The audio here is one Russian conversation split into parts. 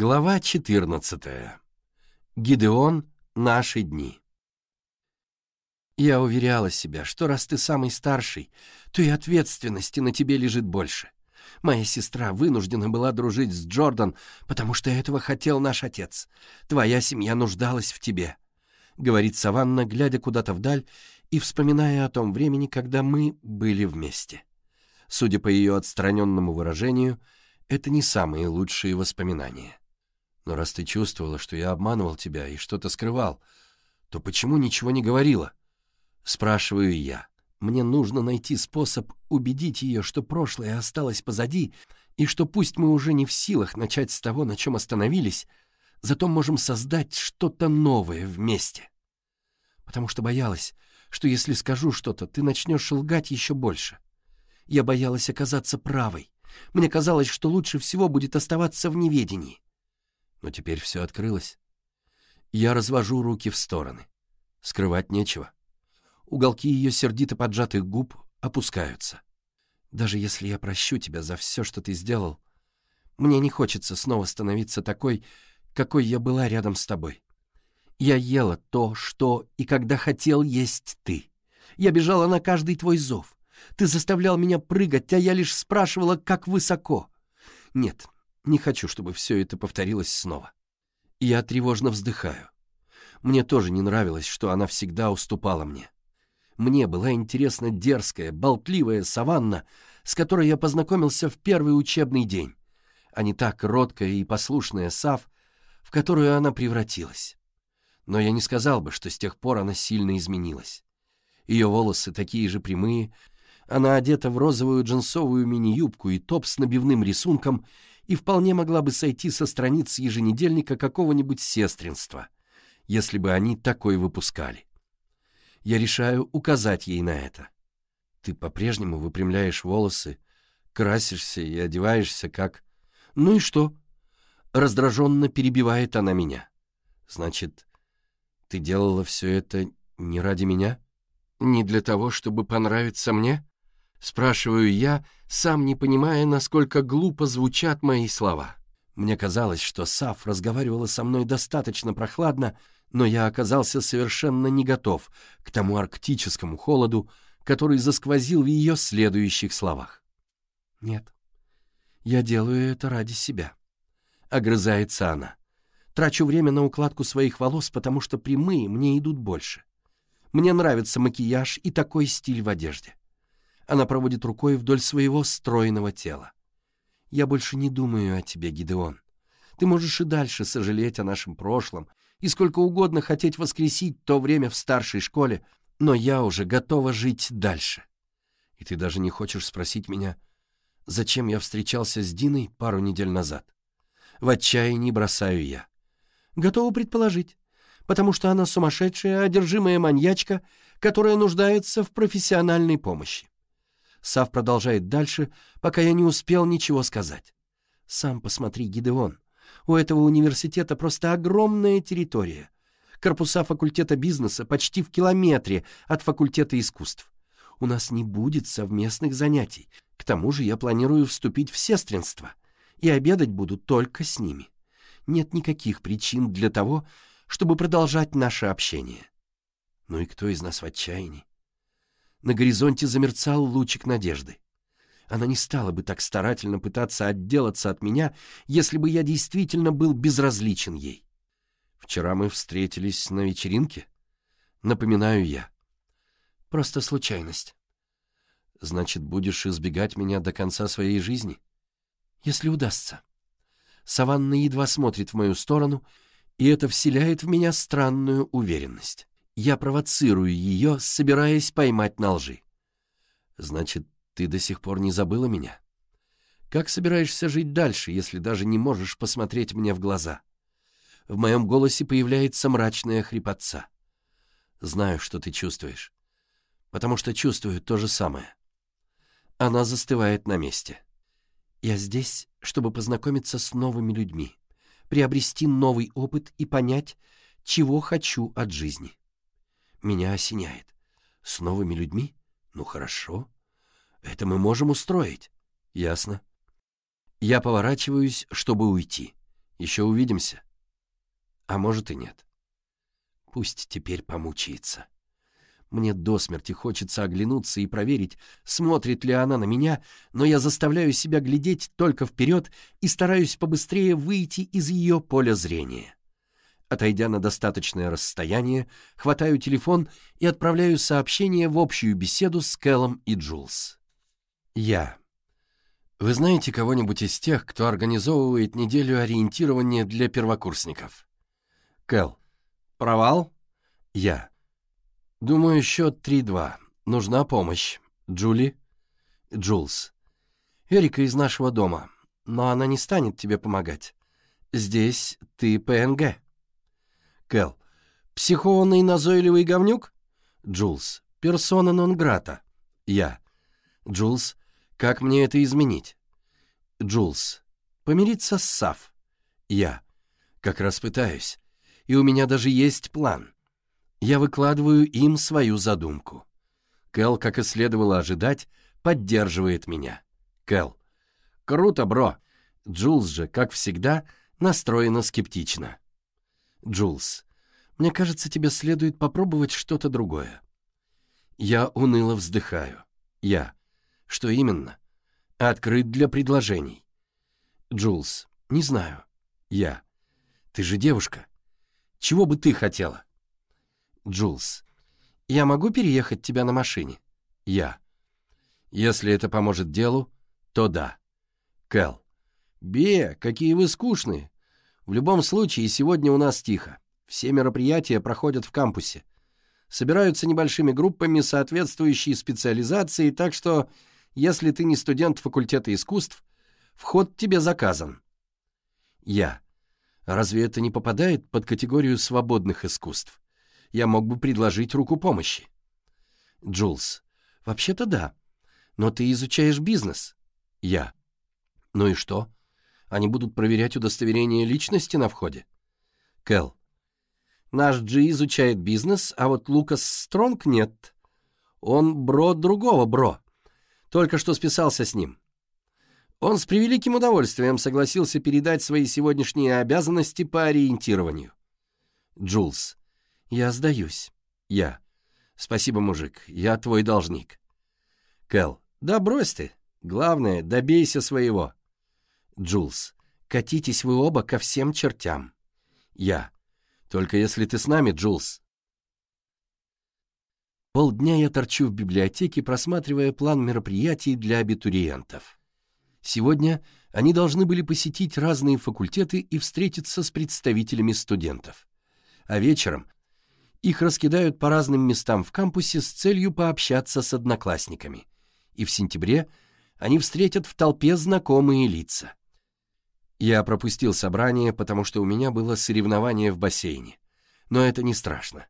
Глава 14. Гидеон. Наши дни. Я уверяла себя, что раз ты самый старший, то и ответственности на тебе лежит больше. Моя сестра вынуждена была дружить с Джордан, потому что этого хотел наш отец. Твоя семья нуждалась в тебе, — говорит Саванна, глядя куда-то вдаль и вспоминая о том времени, когда мы были вместе. Судя по ее отстраненному выражению, это не самые лучшие воспоминания. Но раз ты чувствовала, что я обманывал тебя и что-то скрывал, то почему ничего не говорила? Спрашиваю я. Мне нужно найти способ убедить ее, что прошлое осталось позади, и что пусть мы уже не в силах начать с того, на чем остановились, зато можем создать что-то новое вместе. Потому что боялась, что если скажу что-то, ты начнешь лгать еще больше. Я боялась оказаться правой. Мне казалось, что лучше всего будет оставаться в неведении но теперь все открылось. Я развожу руки в стороны. Скрывать нечего. Уголки ее сердито поджатых губ опускаются. Даже если я прощу тебя за все, что ты сделал, мне не хочется снова становиться такой, какой я была рядом с тобой. Я ела то, что и когда хотел есть ты. Я бежала на каждый твой зов. Ты заставлял меня прыгать, а я лишь спрашивала, как высоко. Нет, не хочу, чтобы все это повторилось снова. Я тревожно вздыхаю. Мне тоже не нравилось, что она всегда уступала мне. Мне была интересна дерзкая, болтливая саванна, с которой я познакомился в первый учебный день, а не так роткая и послушная Сав, в которую она превратилась. Но я не сказал бы, что с тех пор она сильно изменилась. Ее волосы такие же прямые, она одета в розовую джинсовую мини-юбку и топ с набивным рисунком и вполне могла бы сойти со страниц еженедельника какого-нибудь сестринства, если бы они такой выпускали. Я решаю указать ей на это. Ты по-прежнему выпрямляешь волосы, красишься и одеваешься как... Ну и что? Раздраженно перебивает она меня. Значит, ты делала все это не ради меня? Не для того, чтобы понравиться мне? Спрашиваю я, сам не понимая, насколько глупо звучат мои слова. Мне казалось, что Саф разговаривала со мной достаточно прохладно, но я оказался совершенно не готов к тому арктическому холоду, который засквозил в ее следующих словах. «Нет, я делаю это ради себя», — огрызается она. «Трачу время на укладку своих волос, потому что прямые мне идут больше. Мне нравится макияж и такой стиль в одежде. Она проводит рукой вдоль своего стройного тела. «Я больше не думаю о тебе, Гидеон. Ты можешь и дальше сожалеть о нашем прошлом и сколько угодно хотеть воскресить то время в старшей школе, но я уже готова жить дальше. И ты даже не хочешь спросить меня, зачем я встречался с Диной пару недель назад. В отчаянии бросаю я. Готова предположить, потому что она сумасшедшая, одержимая маньячка, которая нуждается в профессиональной помощи. Сав продолжает дальше, пока я не успел ничего сказать. Сам посмотри, Гидеон. У этого университета просто огромная территория. Корпуса факультета бизнеса почти в километре от факультета искусств. У нас не будет совместных занятий. К тому же я планирую вступить в сестринство. И обедать буду только с ними. Нет никаких причин для того, чтобы продолжать наше общение. Ну и кто из нас в отчаянии? на горизонте замерцал лучик надежды. Она не стала бы так старательно пытаться отделаться от меня, если бы я действительно был безразличен ей. Вчера мы встретились на вечеринке? Напоминаю я. Просто случайность. Значит, будешь избегать меня до конца своей жизни? Если удастся. Саванна едва смотрит в мою сторону, и это вселяет в меня странную уверенность. Я провоцирую ее, собираясь поймать на лжи. Значит, ты до сих пор не забыла меня? Как собираешься жить дальше, если даже не можешь посмотреть мне в глаза? В моем голосе появляется мрачная хрипотца. Знаю, что ты чувствуешь. Потому что чувствую то же самое. Она застывает на месте. Я здесь, чтобы познакомиться с новыми людьми, приобрести новый опыт и понять, чего хочу от жизни. Меня осеняет. С новыми людьми? Ну хорошо. Это мы можем устроить. Ясно. Я поворачиваюсь, чтобы уйти. Еще увидимся. А может и нет. Пусть теперь помучается. Мне до смерти хочется оглянуться и проверить, смотрит ли она на меня, но я заставляю себя глядеть только вперед и стараюсь побыстрее выйти из ее поля зрения. Отойдя на достаточное расстояние, хватаю телефон и отправляю сообщение в общую беседу с Кэллом и Джулс. Я. Вы знаете кого-нибудь из тех, кто организовывает неделю ориентирования для первокурсников? Кэл. Провал? Я. Думаю, счет 3-2. Нужна помощь. Джули? Джулс. Эрика из нашего дома. Но она не станет тебе помогать. Здесь ты ПНГ. Кэл. Психованный назойливый говнюк? Джулс. Персона нон грата. Я. Джулс. Как мне это изменить? Джулс. Помириться с Сав. Я. Как раз пытаюсь. И у меня даже есть план. Я выкладываю им свою задумку. Кэл, как и следовало ожидать, поддерживает меня. Кэл. Круто, бро. Джулс же, как всегда, настроена скептично. Джулс, мне кажется, тебе следует попробовать что-то другое. Я уныло вздыхаю. Я. Что именно? Открыт для предложений. Джулс, не знаю. Я. Ты же девушка. Чего бы ты хотела? Джулс, я могу переехать тебя на машине? Я. Если это поможет делу, то да. Кэл. Бе, какие вы скучные. В любом случае, сегодня у нас тихо. Все мероприятия проходят в кампусе. Собираются небольшими группами соответствующие специализации, так что, если ты не студент факультета искусств, вход тебе заказан. Я. Разве это не попадает под категорию свободных искусств? Я мог бы предложить руку помощи. Джулс. Вообще-то да. Но ты изучаешь бизнес. Я. Ну и что? Они будут проверять удостоверение личности на входе. Кэл. Наш Джи изучает бизнес, а вот Лукас Стронг нет. Он бро другого бро. Только что списался с ним. Он с превеликим удовольствием согласился передать свои сегодняшние обязанности по ориентированию. Джулс. Я сдаюсь. Я. Спасибо, мужик. Я твой должник. Кэл. Да брось ты. Главное, добейся своего. Джулс, катитесь вы оба ко всем чертям. Я. Только если ты с нами, Джулс. Полдня я торчу в библиотеке, просматривая план мероприятий для абитуриентов. Сегодня они должны были посетить разные факультеты и встретиться с представителями студентов. А вечером их раскидают по разным местам в кампусе с целью пообщаться с одноклассниками. И в сентябре они встретят в толпе знакомые лица. Я пропустил собрание, потому что у меня было соревнование в бассейне. Но это не страшно.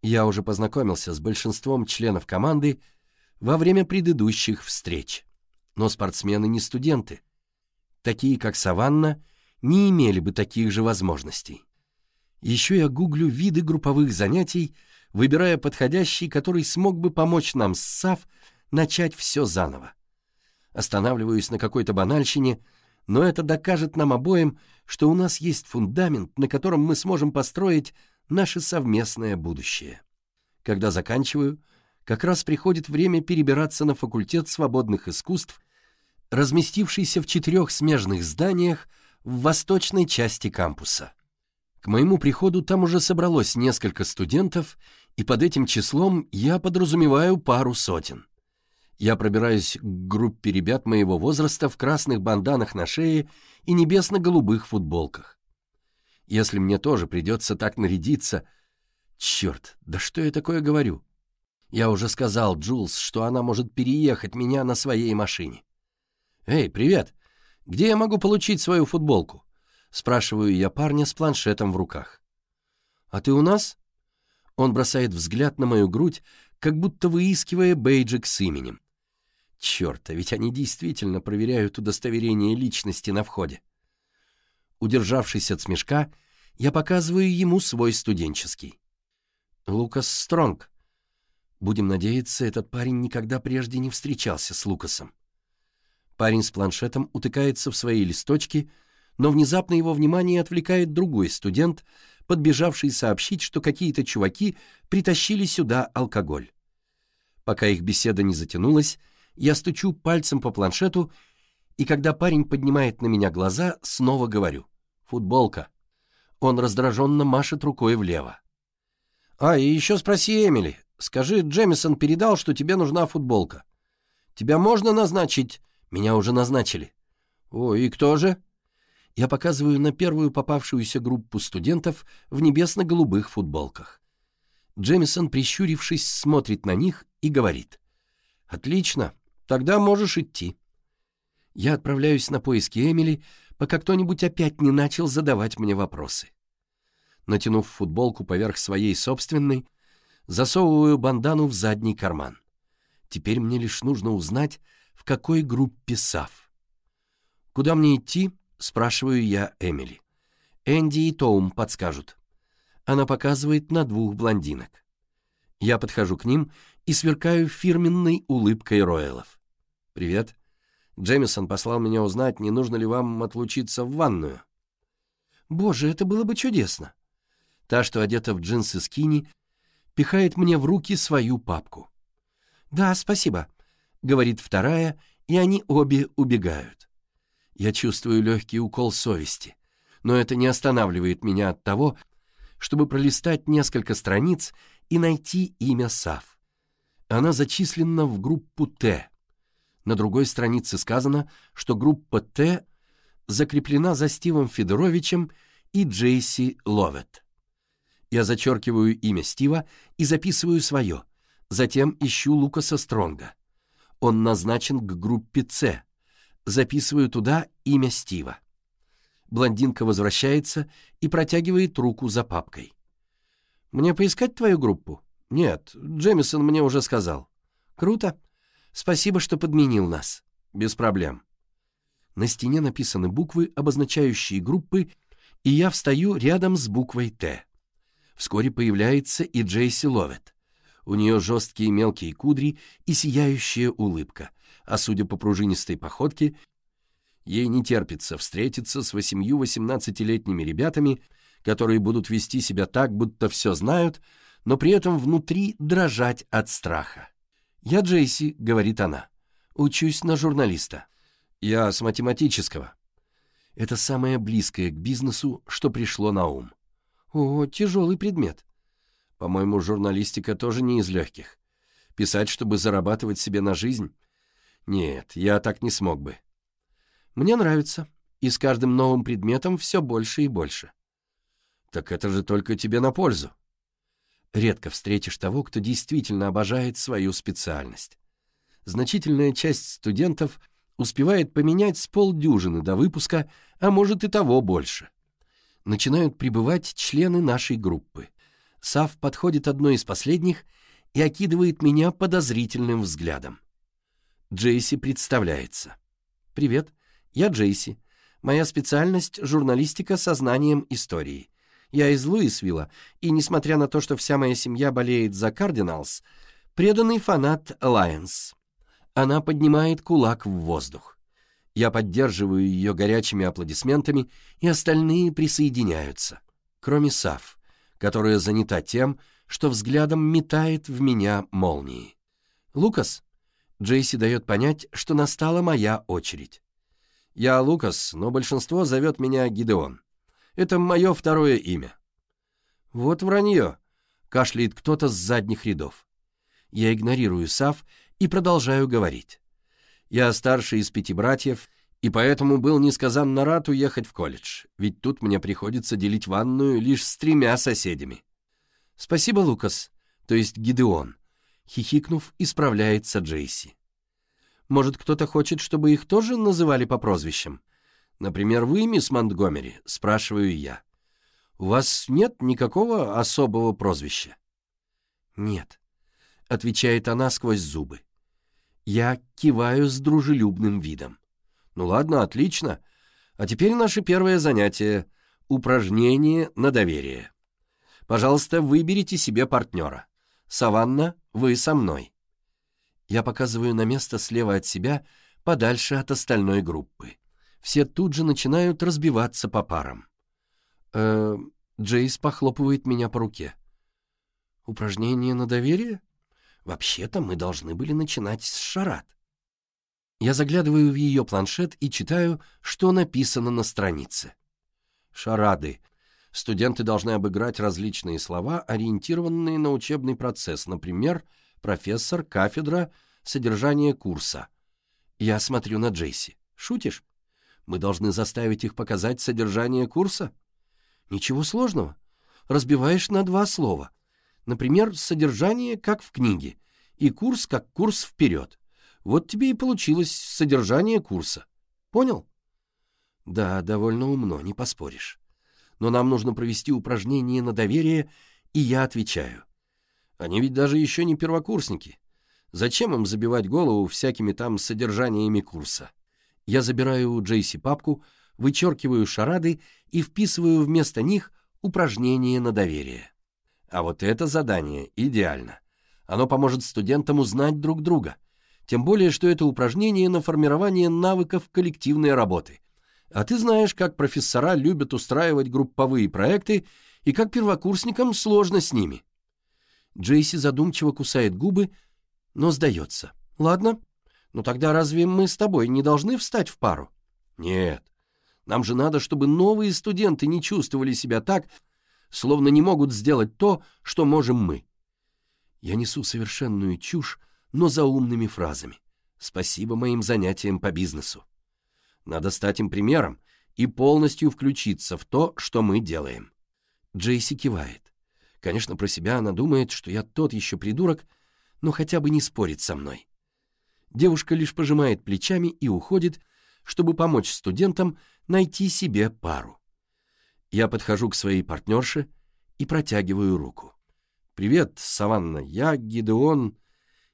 Я уже познакомился с большинством членов команды во время предыдущих встреч. Но спортсмены не студенты. Такие, как Саванна, не имели бы таких же возможностей. Еще я гуглю виды групповых занятий, выбирая подходящий, который смог бы помочь нам с САВ начать все заново. Останавливаюсь на какой-то банальщине — но это докажет нам обоим, что у нас есть фундамент, на котором мы сможем построить наше совместное будущее. Когда заканчиваю, как раз приходит время перебираться на факультет свободных искусств, разместившийся в четырех смежных зданиях в восточной части кампуса. К моему приходу там уже собралось несколько студентов, и под этим числом я подразумеваю пару сотен. Я пробираюсь к группе ребят моего возраста в красных банданах на шее и небесно-голубых футболках. Если мне тоже придется так нарядиться... Черт, да что я такое говорю? Я уже сказал Джулс, что она может переехать меня на своей машине. «Эй, привет! Где я могу получить свою футболку?» Спрашиваю я парня с планшетом в руках. «А ты у нас?» Он бросает взгляд на мою грудь, как будто выискивая бейджик с именем. Черт, а ведь они действительно проверяют удостоверение личности на входе. Удержавшись от смешка, я показываю ему свой студенческий. Лукас Стронг. Будем надеяться, этот парень никогда прежде не встречался с Лукасом. Парень с планшетом утыкается в свои листочки, но внезапно его внимание отвлекает другой студент, подбежавший сообщить, что какие-то чуваки притащили сюда алкоголь. Пока их беседа не затянулась, я стучу пальцем по планшету, и когда парень поднимает на меня глаза, снова говорю «футболка». Он раздраженно машет рукой влево. «А, и еще спроси Эмили. Скажи, Джемисон передал, что тебе нужна футболка. Тебя можно назначить?» «Меня уже назначили». «О, и кто же?» Я показываю на первую попавшуюся группу студентов в небесно-голубых футболках. Джемисон, прищурившись, смотрит на них и говорит. «Отлично, Тогда можешь идти». Я отправляюсь на поиски Эмили, пока кто-нибудь опять не начал задавать мне вопросы. Натянув футболку поверх своей собственной, засовываю бандану в задний карман. Теперь мне лишь нужно узнать, в какой группе сав. «Куда мне идти?» — спрашиваю я Эмили. Энди и Тоум подскажут. Она показывает на двух блондинок. Я подхожу к ним и сверкаю фирменной улыбкой Роэлов. «Привет. Джемисон послал меня узнать, не нужно ли вам отлучиться в ванную». «Боже, это было бы чудесно!» Та, что одета в джинсы скини, пихает мне в руки свою папку. «Да, спасибо», — говорит вторая, и они обе убегают. Я чувствую легкий укол совести, но это не останавливает меня от того, чтобы пролистать несколько страниц и найти имя Сав она зачислена в группу Т. На другой странице сказано, что группа Т закреплена за Стивом Федоровичем и Джейси Ловет. Я зачеркиваю имя Стива и записываю свое, затем ищу Лукаса Стронга. Он назначен к группе С. Записываю туда имя Стива. Блондинка возвращается и протягивает руку за папкой. «Мне поискать твою группу?» «Нет, Джемисон мне уже сказал». «Круто. Спасибо, что подменил нас». «Без проблем». На стене написаны буквы, обозначающие группы, и я встаю рядом с буквой «Т». Вскоре появляется и Джейси Ловет. У нее жесткие мелкие кудри и сияющая улыбка, а судя по пружинистой походке, ей не терпится встретиться с восемью восемнадцатилетними ребятами, которые будут вести себя так, будто все знают, но при этом внутри дрожать от страха. «Я Джейси», — говорит она. «Учусь на журналиста. Я с математического». Это самое близкое к бизнесу, что пришло на ум. «О, тяжелый предмет». По-моему, журналистика тоже не из легких. Писать, чтобы зарабатывать себе на жизнь? Нет, я так не смог бы. Мне нравится, и с каждым новым предметом все больше и больше. Так это же только тебе на пользу. Редко встретишь того, кто действительно обожает свою специальность. Значительная часть студентов успевает поменять с полдюжины до выпуска, а может и того больше. Начинают прибывать члены нашей группы. Сав подходит одной из последних и окидывает меня подозрительным взглядом. Джейси представляется. «Привет, я Джейси. Моя специальность — журналистика со знанием истории. Я из Луисвилла, и несмотря на то, что вся моя семья болеет за Кардиналс, преданный фанат Лайонс. Она поднимает кулак в воздух. Я поддерживаю ее горячими аплодисментами, и остальные присоединяются, кроме Саф, которая занята тем, что взглядом метает в меня молнии. «Лукас?» Джейси дает понять, что настала моя очередь. «Я Лукас, но большинство зовет меня Гидеон. Это мое второе имя». «Вот вранье», — кашляет кто-то с задних рядов. Я игнорирую Сав и продолжаю говорить. «Я старший из пяти братьев, и поэтому был несказанно рад уехать в колледж, ведь тут мне приходится делить ванную лишь с тремя соседями». «Спасибо, Лукас», то есть Гидеон», — хихикнув, исправляется Джейси. «Может, кто-то хочет, чтобы их тоже называли по прозвищам?» Например, вы, мисс Монтгомери?» — спрашиваю я. «У вас нет никакого особого прозвища?» «Нет», — отвечает она сквозь зубы. Я киваю с дружелюбным видом. «Ну ладно, отлично. А теперь наше первое занятие — упражнение на доверие. Пожалуйста, выберите себе партнера. Саванна, вы со мной». Я показываю на место слева от себя, подальше от остальной группы все тут же начинают разбиваться по парам. Э, Джейс похлопывает меня по руке. Упражнение на доверие? Вообще-то мы должны были начинать с шарат. Я заглядываю в ее планшет и читаю, что написано на странице. Шарады. Студенты должны обыграть различные слова, ориентированные на учебный процесс, например, профессор, кафедра, содержание курса. Я смотрю на Джейси. Шутишь? Мы должны заставить их показать содержание курса? Ничего сложного. Разбиваешь на два слова. Например, содержание как в книге и курс как курс вперед. Вот тебе и получилось содержание курса. Понял? Да, довольно умно, не поспоришь. Но нам нужно провести упражнение на доверие, и я отвечаю. Они ведь даже еще не первокурсники. Зачем им забивать голову всякими там содержаниями курса? Я забираю у Джейси папку, вычеркиваю шарады и вписываю вместо них упражнение на доверие. А вот это задание идеально. Оно поможет студентам узнать друг друга. Тем более, что это упражнение на формирование навыков коллективной работы. А ты знаешь, как профессора любят устраивать групповые проекты и как первокурсникам сложно с ними. Джейси задумчиво кусает губы, но сдается. «Ладно, но тогда разве мы с тобой не должны встать в пару? Нет. Нам же надо, чтобы новые студенты не чувствовали себя так, словно не могут сделать то, что можем мы. Я несу совершенную чушь, но за умными фразами. Спасибо моим занятиям по бизнесу. Надо стать им примером и полностью включиться в то, что мы делаем. Джейси кивает. Конечно, про себя она думает, что я тот еще придурок, но хотя бы не спорит со мной. Девушка лишь пожимает плечами и уходит, чтобы помочь студентам найти себе пару. Я подхожу к своей партнерше и протягиваю руку. «Привет, Саванна, я Гидеон...»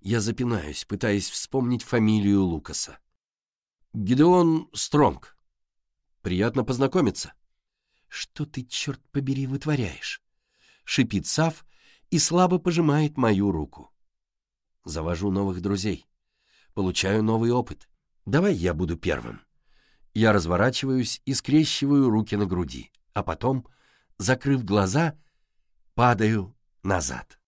Я запинаюсь, пытаясь вспомнить фамилию Лукаса. «Гидеон Стронг. Приятно познакомиться». «Что ты, черт побери, вытворяешь?» — шипит Сав и слабо пожимает мою руку. «Завожу новых друзей получаю новый опыт. Давай я буду первым. Я разворачиваюсь и скрещиваю руки на груди, а потом, закрыв глаза, падаю назад.